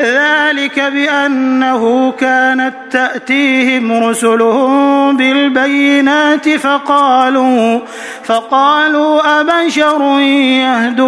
ذلك بأنه كانت تأتيهم رسلهم بالبينات فقالوا فقالوا أبشر يهدون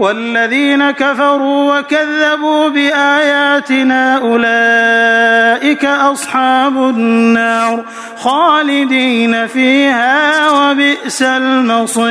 والذين كفروا وكذبوا بآياتنا أولئك أصحاب النار خالدين فيها وبئس المصير.